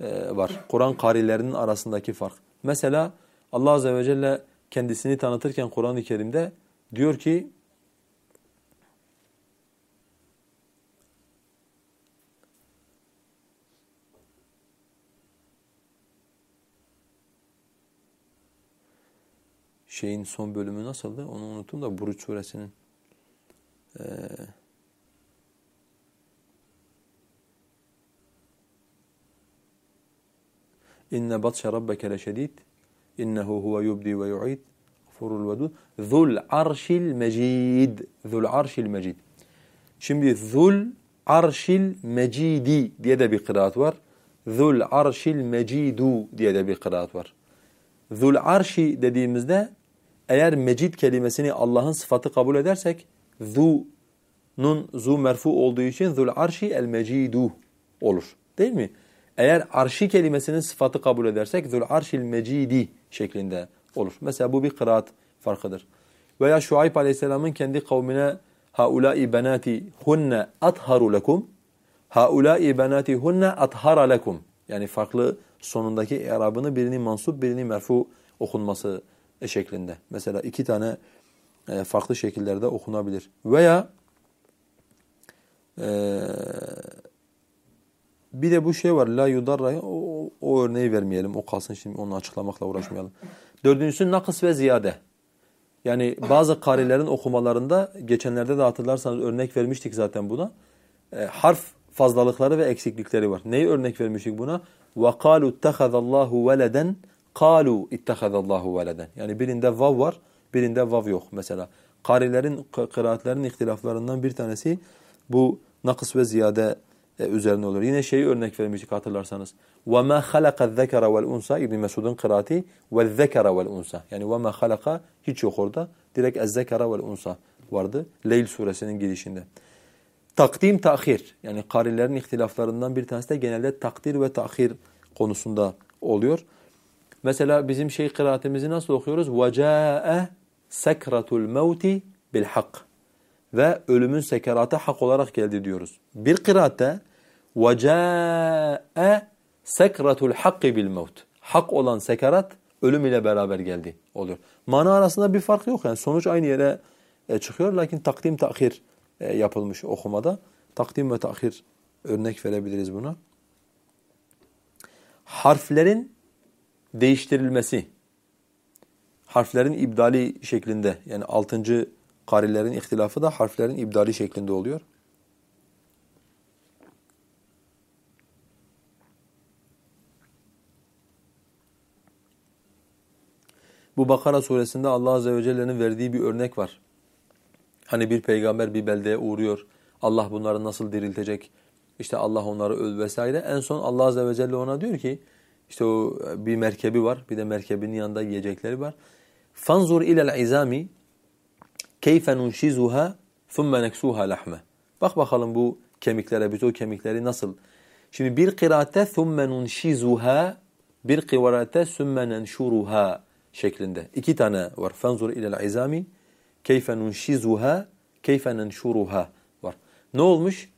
e, var. Kur'an karilerinin arasındaki fark. Mesela Allah azze ve celle kendisini tanıtırken Kur'an-ı Kerim'de diyor ki şeyin son bölümü nasıldı? Onu unuttum da Buruç suresinin ee, İnne batşe rabbeke leşedid İnnehu huve yubdi ve yu'id. Gafurul vedud. Zul arşil mecid. Zul arşil mecid. Şimdi zul arşil mecidi diye de bir kıraat var. Zul arşil mecidu diye de bir kıraat var. Zul arşi dediğimizde eğer mecid kelimesini Allah'ın sıfatı kabul edersek zu'nun zu merfu olduğu için zul arşi el mecidu olur. Değil mi? Eğer arşi kelimesinin sıfatı kabul edersek zul arşil mecidi şeklinde olur. Mesela bu bir kıraat farkıdır. Veya Şuayb Aleyhisselam'ın kendi kavmine haulâi benâti hunne atharu lekum haulâi benâti hunne athara lekum yani farklı sonundaki i'rabını birini mansup birini merfu okunması şeklinde. Mesela iki tane e, farklı şekillerde okunabilir. Veya e, bir de bu şey var la yudarra o, o örneği vermeyelim. O kalsın şimdi onu açıklamakla uğraşmayalım. Dördüncüsü nakıs ve ziyade. Yani bazı karilerin okumalarında geçenlerde de hatırlarsanız örnek vermiştik zaten buna. E, harf fazlalıkları ve eksiklikleri var. Neyi örnek vermiştik buna? وَقَالُوا اتَّخَذَ اللّٰهُ وَلَدًا قَالُوا اِتَّخَذَ اللّٰهُ وَلَدًا Yani birinde vav var, birinde vav yok mesela. Karilerin, kıraatlerin ihtilaflarından bir tanesi bu nakıs ve ziyade e, üzerine olur. Yine şeyi örnek vermiştik hatırlarsanız. وَمَا خَلَقَ الذَّكَرَ وَالْاُنْسَى İbn Mesud'un kıraati وَالذَّكَرَ وَالْاُنْسَى Yani وَمَا خَلَقَ hiç yok orada. Direkt اَذَّكَرَ وَالْاُنْسَى vardı. Leyl suresinin girişinde. Takdim, tahir. Yani karilerin ihtilaflarından bir tanesi de genelde takdir ve tahir konusunda oluyor. Mesela bizim şey kıraatimizi nasıl okuyoruz? وَجَاءَ سَكْرَةُ الْمَوْتِ بِالْحَقِّ Ve ölümün sekeratı hak olarak geldi diyoruz. Bir kıraatte وَجَاءَ سَكْرَةُ الْحَقِّ بِالْمَوْتِ Hak olan sekarat ölüm ile beraber geldi oluyor. Mana arasında bir fark yok yani sonuç aynı yere e, çıkıyor lakin takdim tahir e, yapılmış okumada. Takdim ve tahir örnek verebiliriz buna. Harflerin değiştirilmesi, harflerin ibdali şeklinde yani altıncı karilerin ihtilafı da harflerin ibdali şeklinde oluyor. Bu Bakara suresinde Allah Azze ve Celle'nin verdiği bir örnek var. Hani bir peygamber bir beldeye uğruyor. Allah bunları nasıl diriltecek? İşte Allah onları öl vesaire. En son Allah Azze ve Celle ona diyor ki işte o bir merkebi var. Bir de merkebinin yanında yiyecekleri var. Fanzur ilel izami keyfe nunşizuha thumma neksuha lahme. Bak bakalım bu kemiklere, o kemikleri nasıl? Şimdi bir kıraatte thumme nunşizuha, bir kıraatte thumme nenşuruha şeklinde. İki tane var. Fanzur ilel izami keyfe nunşizuha keyfe nenşuruha var. Ne olmuş?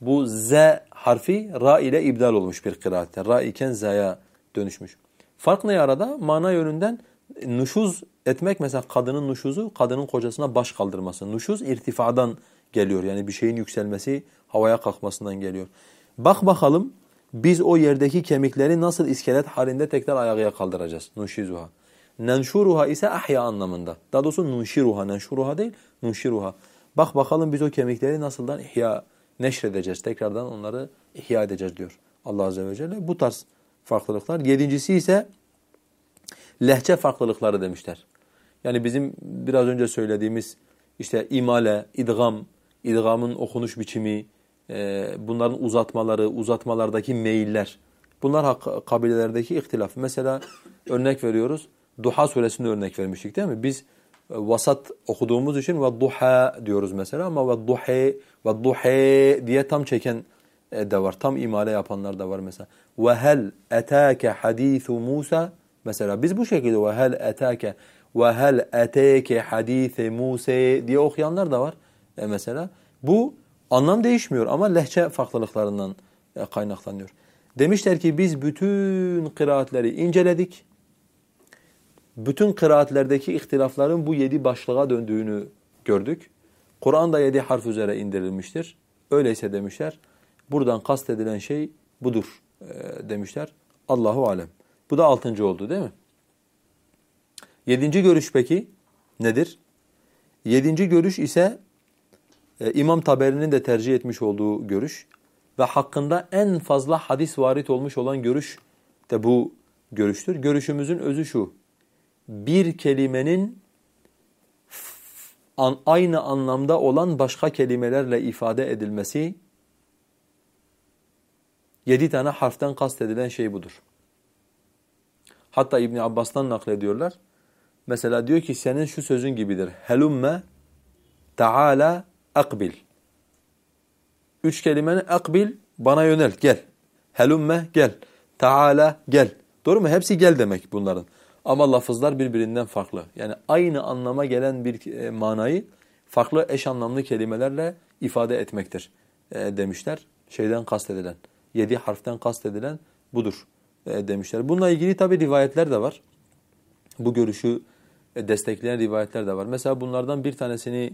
Bu z harfi ra ile ibdal olmuş bir kıraatte. Ra iken z'ya dönüşmüş. Fark ne arada? Mana yönünden nuşuz etmek mesela kadının nuşuzu kadının kocasına baş kaldırması. Nuşuz irtifadan geliyor. Yani bir şeyin yükselmesi havaya kalkmasından geliyor. Bak bakalım biz o yerdeki kemikleri nasıl iskelet halinde tekrar ayağa kaldıracağız. Nuşizuha. Nenşuruha ise ahya anlamında. Daha doğrusu nunşiruha, nenşuruha değil, nunşiruha. Bak bakalım biz o kemikleri nasıldan ihya, neşredeceğiz. Tekrardan onları ihya edeceğiz diyor Allah Azze ve Celle. Bu tarz farklılıklar. Yedincisi ise lehçe farklılıkları demişler. Yani bizim biraz önce söylediğimiz işte imale, idgam, idgamın okunuş biçimi, e, bunların uzatmaları, uzatmalardaki meyiller. Bunlar kabilelerdeki ihtilaf. Mesela örnek veriyoruz. Duha suresinde örnek vermiştik değil mi? Biz e, vasat okuduğumuz için ve duha diyoruz mesela ama ve duhe ve duhe diye tam çeken de var. Tam imale yapanlar da var mesela. Ve hel etake hadisu Musa mesela biz bu şekilde ve hel etake ve hel eteke hadise Musa diye okuyanlar da var e mesela. Bu anlam değişmiyor ama lehçe farklılıklarından e, kaynaklanıyor. Demişler ki biz bütün kıraatleri inceledik bütün kıraatlerdeki ihtilafların bu yedi başlığa döndüğünü gördük. Kur'an da yedi harf üzere indirilmiştir. Öyleyse demişler, buradan kastedilen şey budur e, demişler. Allahu alem. Bu da altıncı oldu değil mi? Yedinci görüş peki nedir? Yedinci görüş ise e, İmam Taberi'nin de tercih etmiş olduğu görüş ve hakkında en fazla hadis varit olmuş olan görüş de bu görüştür. Görüşümüzün özü şu bir kelimenin an, aynı anlamda olan başka kelimelerle ifade edilmesi yedi tane harften kastedilen şey budur. Hatta İbn Abbas'tan naklediyorlar. Mesela diyor ki senin şu sözün gibidir. Helumme taala akbil. Üç kelimenin akbil bana yönel gel. Helumme gel. Taala gel. Doğru mu? Hepsi gel demek bunların. Ama lafızlar birbirinden farklı. Yani aynı anlama gelen bir e, manayı farklı eş anlamlı kelimelerle ifade etmektir e, demişler. Şeyden kastedilen, yedi harften kastedilen budur e, demişler. Bununla ilgili tabi rivayetler de var. Bu görüşü e, destekleyen rivayetler de var. Mesela bunlardan bir tanesini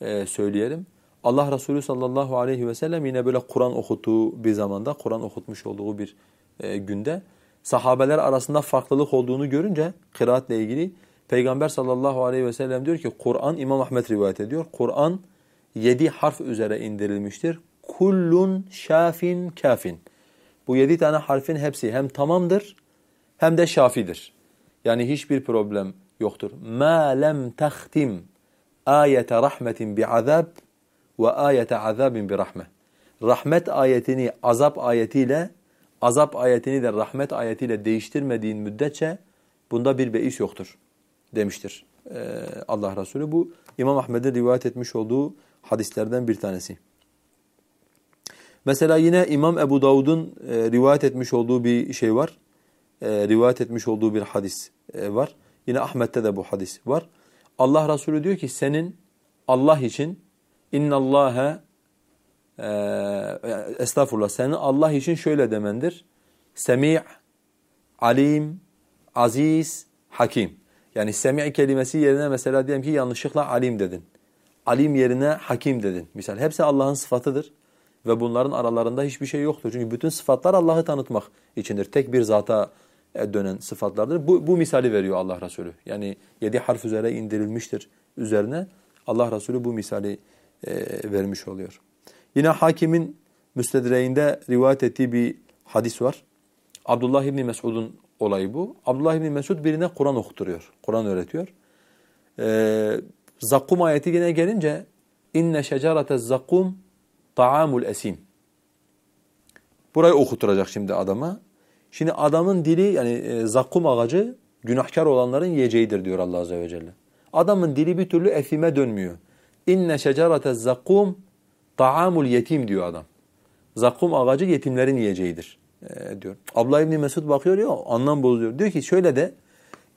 e, söyleyelim. Allah Resulü sallallahu aleyhi ve sellem yine böyle Kur'an okuttuğu bir zamanda, Kur'an okutmuş olduğu bir e, günde sahabeler arasında farklılık olduğunu görünce kıraatle ilgili Peygamber sallallahu aleyhi ve sellem diyor ki Kur'an İmam Ahmet rivayet ediyor. Kur'an yedi harf üzere indirilmiştir. Kullun şafin kafin. Bu yedi tane harfin hepsi hem tamamdır hem de şafidir. Yani hiçbir problem yoktur. Ma lem tahtim ayete rahmetin bi azab ve ayete azabin bi rahme. Rahmet ayetini azap ayetiyle, azap ayetini de rahmet ayetiyle değiştirmediğin müddetçe bunda bir beis yoktur demiştir ee, Allah Resulü. Bu İmam Ahmed'in rivayet etmiş olduğu hadislerden bir tanesi. Mesela yine İmam Ebu Davud'un e, rivayet etmiş olduğu bir şey var. E, rivayet etmiş olduğu bir hadis e, var. Yine Ahmet'te de bu hadis var. Allah Resulü diyor ki senin Allah için innallâhe e, estağfurullah senin Allah için şöyle demendir. Semi' alim, aziz, hakim. Yani semi' kelimesi yerine mesela diyelim ki yanlışlıkla alim dedin. Alim yerine hakim dedin. Misal hepsi Allah'ın sıfatıdır ve bunların aralarında hiçbir şey yoktur. Çünkü bütün sıfatlar Allah'ı tanıtmak içindir. Tek bir zata e, dönen sıfatlardır. Bu, bu misali veriyor Allah Resulü. Yani yedi harf üzere indirilmiştir üzerine. Allah Resulü bu misali e, vermiş oluyor. Yine hakimin müstedreğinde rivayet ettiği bir hadis var. Abdullah İbni Mesud'un olayı bu. Abdullah İbni Mesud birine Kur'an okuturuyor. Kur'an öğretiyor. Ee, zakkum ayeti yine gelince inne şecerete zakkum ta'amul esim. Burayı okuturacak şimdi adama. Şimdi adamın dili yani e, zakkum ağacı günahkar olanların yiyeceğidir diyor Allah Azze ve Celle. Adamın dili bir türlü efime dönmüyor. İnne şecerete zakkum ta'amul yetim diyor adam. Zakkum ağacı yetimlerin yiyeceğidir e, diyor. Abla İbni Mesud bakıyor ya anlam bozuyor. Diyor ki şöyle de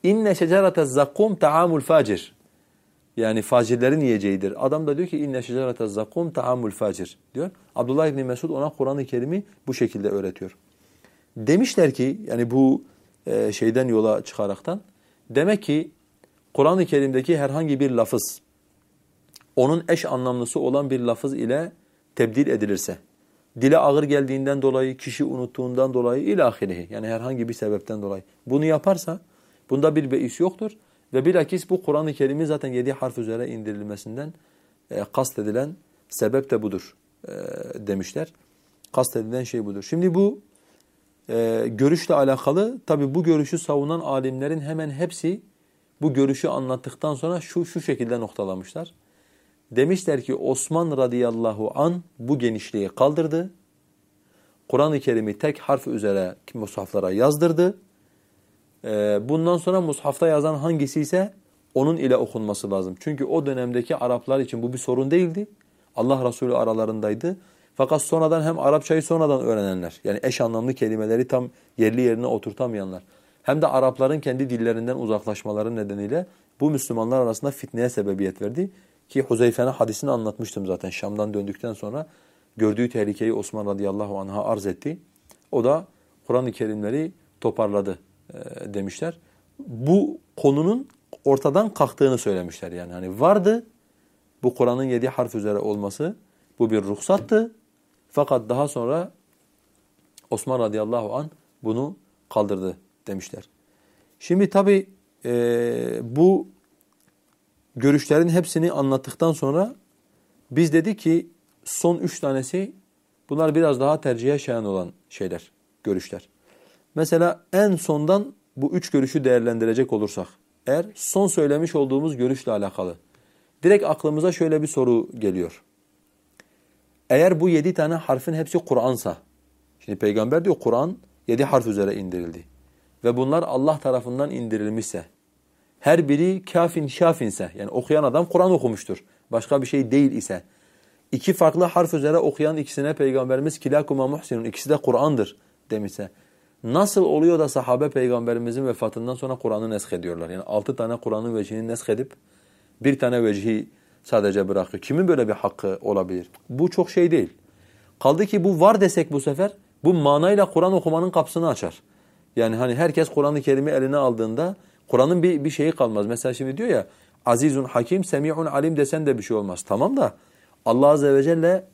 inne şecerete zakkum ta'amul facir. Yani facirlerin yiyeceğidir. Adam da diyor ki inne şecerete zakkum ta'amul facir diyor. Abdullah İbni Mesud ona Kur'an-ı Kerim'i bu şekilde öğretiyor. Demişler ki yani bu e, şeyden yola çıkaraktan demek ki Kur'an-ı Kerim'deki herhangi bir lafız onun eş anlamlısı olan bir lafız ile tebdil edilirse dile ağır geldiğinden dolayı, kişi unuttuğundan dolayı ilahirihi yani herhangi bir sebepten dolayı bunu yaparsa bunda bir beis yoktur ve bilakis bu Kur'an-ı Kerim'in zaten yedi harf üzere indirilmesinden e, kastedilen sebep de budur e, demişler. Kastedilen şey budur. Şimdi bu e, görüşle alakalı tabi bu görüşü savunan alimlerin hemen hepsi bu görüşü anlattıktan sonra şu şu şekilde noktalamışlar. Demişler ki Osman radıyallahu an bu genişliği kaldırdı. Kur'an-ı Kerim'i tek harf üzere mushaflara yazdırdı. Ee, bundan sonra mushafta yazan hangisi ise onun ile okunması lazım. Çünkü o dönemdeki Araplar için bu bir sorun değildi. Allah Resulü aralarındaydı. Fakat sonradan hem Arapçayı sonradan öğrenenler yani eş anlamlı kelimeleri tam yerli yerine oturtamayanlar hem de Arapların kendi dillerinden uzaklaşmaları nedeniyle bu Müslümanlar arasında fitneye sebebiyet verdi. Ki Huzeyfe'nin hadisini anlatmıştım zaten Şam'dan döndükten sonra gördüğü tehlikeyi Osman radıyallahu anh'a arz etti. O da Kur'an-ı Kerimleri toparladı e, demişler. Bu konunun ortadan kalktığını söylemişler yani. Hani vardı bu Kur'an'ın yedi harf üzere olması bu bir ruhsattı. Fakat daha sonra Osman radıyallahu an bunu kaldırdı demişler. Şimdi tabi e, bu görüşlerin hepsini anlattıktan sonra biz dedik ki son üç tanesi bunlar biraz daha tercihe şayan olan şeyler, görüşler. Mesela en sondan bu üç görüşü değerlendirecek olursak eğer son söylemiş olduğumuz görüşle alakalı direkt aklımıza şöyle bir soru geliyor. Eğer bu yedi tane harfin hepsi Kur'ansa, şimdi peygamber diyor Kur'an yedi harf üzere indirildi ve bunlar Allah tarafından indirilmişse her biri kafin şafinse yani okuyan adam Kur'an okumuştur. Başka bir şey değil ise iki farklı harf üzere okuyan ikisine peygamberimiz kilakuma muhsinun ikisi de Kur'an'dır demişse nasıl oluyor da sahabe peygamberimizin vefatından sonra Kur'an'ı nesk ediyorlar? Yani altı tane Kur'an'ın vecihini nesk edip bir tane vecihi sadece bırakıyor. Kimin böyle bir hakkı olabilir? Bu çok şey değil. Kaldı ki bu var desek bu sefer bu manayla Kur'an okumanın kapısını açar. Yani hani herkes Kur'an-ı Kerim'i eline aldığında Kur'an'ın bir, bir şeyi kalmaz. Mesela şimdi diyor ya azizun hakim, semi'un alim desen de bir şey olmaz. Tamam da Allah Azze ve Celle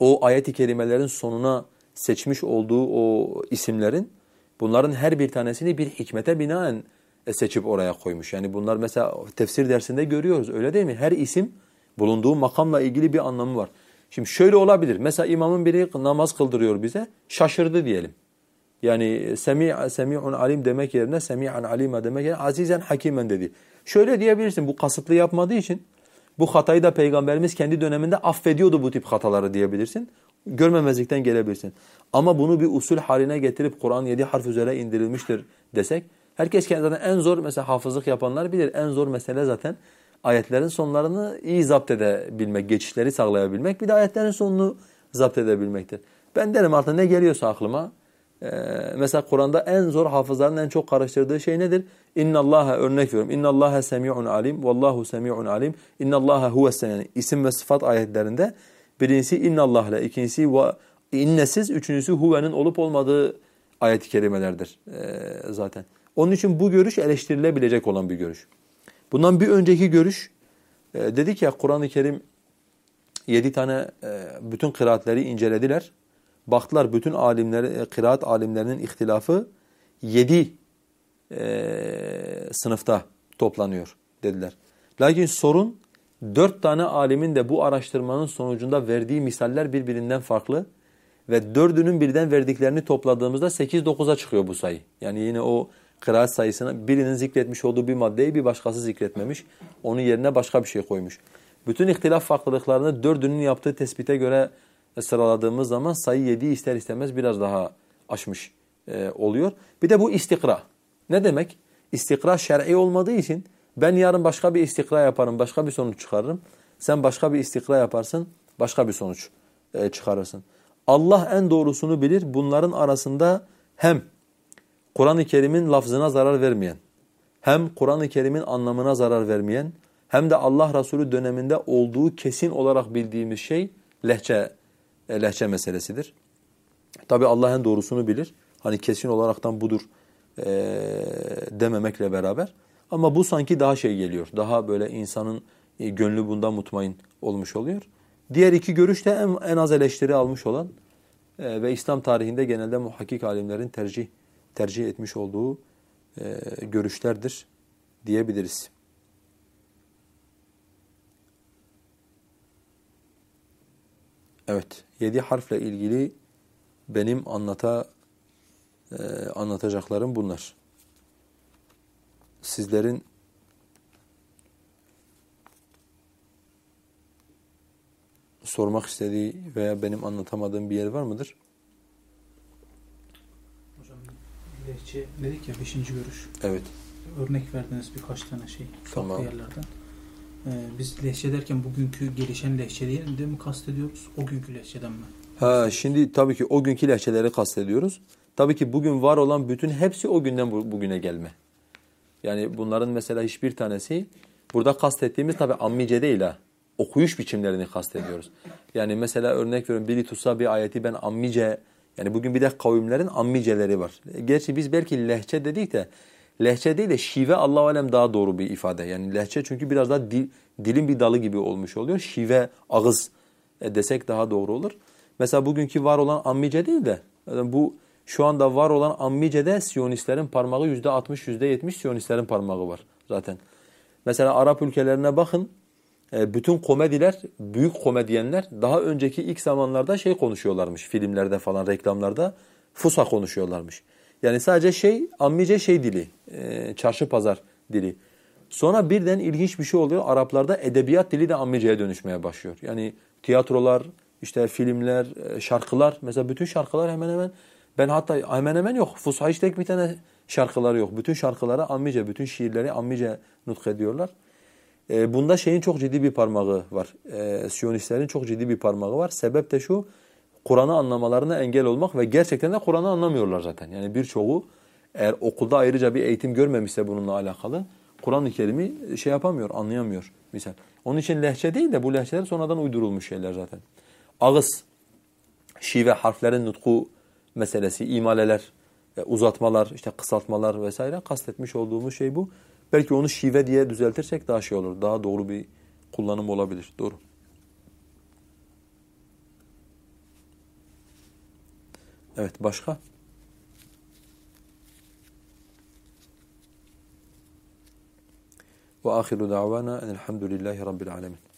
o ayet-i kerimelerin sonuna seçmiş olduğu o isimlerin bunların her bir tanesini bir hikmete binaen seçip oraya koymuş. Yani bunlar mesela tefsir dersinde görüyoruz öyle değil mi? Her isim bulunduğu makamla ilgili bir anlamı var. Şimdi şöyle olabilir. Mesela imamın biri namaz kıldırıyor bize. Şaşırdı diyelim. Yani semi semi'un alim demek yerine semi'an alima demek yerine azizen hakimen dedi. Şöyle diyebilirsin bu kasıtlı yapmadığı için bu hatayı da peygamberimiz kendi döneminde affediyordu bu tip hataları diyebilirsin. Görmemezlikten gelebilirsin. Ama bunu bir usul haline getirip Kur'an yedi harf üzere indirilmiştir desek herkes zaten en zor mesela hafızlık yapanlar bilir. En zor mesele zaten ayetlerin sonlarını iyi zapt edebilmek, geçişleri sağlayabilmek. Bir de ayetlerin sonunu zapt edebilmektir. Ben derim artık ne geliyorsa aklıma. Ee, mesela Kur'an'da en zor hafızların en çok karıştırdığı şey nedir? İnna Allaha örnek veriyorum. İnna Allaha semi'un alim. Vallahu semi'un alim. İnna Allaha huves yani isim ve sıfat ayetlerinde birincisi inna Allah ile ikincisi ve innesiz üçüncüsü huvenin olup olmadığı ayet-i kerimelerdir ee, zaten. Onun için bu görüş eleştirilebilecek olan bir görüş. Bundan bir önceki görüş e, dedik ya Kur'an-ı Kerim yedi tane e, bütün kıraatleri incelediler. Baktılar bütün alimleri, e, kıraat alimlerinin ihtilafı yedi e, sınıfta toplanıyor dediler. Lakin sorun dört tane alimin de bu araştırmanın sonucunda verdiği misaller birbirinden farklı ve dördünün birden verdiklerini topladığımızda 8-9'a çıkıyor bu sayı. Yani yine o kıraat sayısını birinin zikretmiş olduğu bir maddeyi bir başkası zikretmemiş. Onun yerine başka bir şey koymuş. Bütün ihtilaf farklılıklarını dördünün yaptığı tespite göre sıraladığımız zaman sayı 7'yi ister istemez biraz daha aşmış e, oluyor. Bir de bu istikra. Ne demek? İstikra şer'i olmadığı için ben yarın başka bir istikra yaparım, başka bir sonuç çıkarırım. Sen başka bir istikra yaparsın, başka bir sonuç e, çıkarırsın. Allah en doğrusunu bilir. Bunların arasında hem Kur'an-ı Kerim'in lafzına zarar vermeyen, hem Kur'an-ı Kerim'in anlamına zarar vermeyen, hem de Allah Resulü döneminde olduğu kesin olarak bildiğimiz şey lehçe, e, lehçe meselesidir. Tabi Allah en doğrusunu bilir. Hani kesin olaraktan budur e, dememekle beraber. Ama bu sanki daha şey geliyor. Daha böyle insanın e, gönlü bundan mutmain olmuş oluyor. Diğer iki görüş de en, en az eleştiri almış olan e, ve İslam tarihinde genelde muhakkik alimlerin tercih tercih etmiş olduğu e, görüşlerdir diyebiliriz. Evet, yedi harfle ilgili benim anlata e, anlatacaklarım bunlar. Sizlerin sormak istediği veya benim anlatamadığım bir yer var mıdır? Hocam lehçe dedik ya beşinci görüş. Evet. Örnek verdiniz birkaç tane şey Tamam. farklı yerlerden. Ee, biz lehçe derken bugünkü gelişen lehçe değil de mi kastediyoruz? O günkü lehçeden mi? Ha şimdi tabii ki o günkü lehçeleri kastediyoruz. Tabii ki bugün var olan bütün hepsi o günden bu- bugüne gelme. Yani bunların mesela hiçbir tanesi burada kastettiğimiz tabii ammice değil ha. Okuyuş biçimlerini kastediyoruz. Yani mesela örnek veriyorum biri tutsa bir ayeti ben ammice yani bugün bir de kavimlerin ammiceleri var. Gerçi biz belki lehçe dedik de lehçe değil de şive Allah alem daha doğru bir ifade. Yani lehçe çünkü biraz daha dil, dilin bir dalı gibi olmuş oluyor. Şive, ağız e, desek daha doğru olur. Mesela bugünkü var olan ammice değil de yani bu şu anda var olan ammicede Siyonistlerin parmağı yüzde altmış, yüzde yetmiş Siyonistlerin parmağı var zaten. Mesela Arap ülkelerine bakın. e, Bütün komediler, büyük komedyenler daha önceki ilk zamanlarda şey konuşuyorlarmış filmlerde falan reklamlarda. Fusa konuşuyorlarmış. Yani sadece şey, ammice şey dili, e, çarşı pazar dili. Sonra birden ilginç bir şey oluyor. Araplarda edebiyat dili de ammiceye dönüşmeye başlıyor. Yani tiyatrolar, işte filmler, e, şarkılar. Mesela bütün şarkılar hemen hemen ben hatta hemen hemen yok. Fusha hiç tek bir tane şarkıları yok. Bütün şarkılara ammice, bütün şiirleri ammice nutk ediyorlar. E, bunda şeyin çok ciddi bir parmağı var. E, Siyonistlerin çok ciddi bir parmağı var. Sebep de şu, Kur'an'ı anlamalarına engel olmak ve gerçekten de Kur'an'ı anlamıyorlar zaten. Yani birçoğu eğer okulda ayrıca bir eğitim görmemişse bununla alakalı Kur'an-ı Kerim'i şey yapamıyor, anlayamıyor misal. Onun için lehçe değil de bu lehçeler sonradan uydurulmuş şeyler zaten. Ağız, şive, harflerin nutku meselesi, imaleler, e, uzatmalar, işte kısaltmalar vesaire kastetmiş olduğumuz şey bu. Belki onu şive diye düzeltirsek daha şey olur. Daha doğru bir kullanım olabilir. Doğru. Evet başka? Ve ahiru davana enelhamdülillahi rabbil alemin.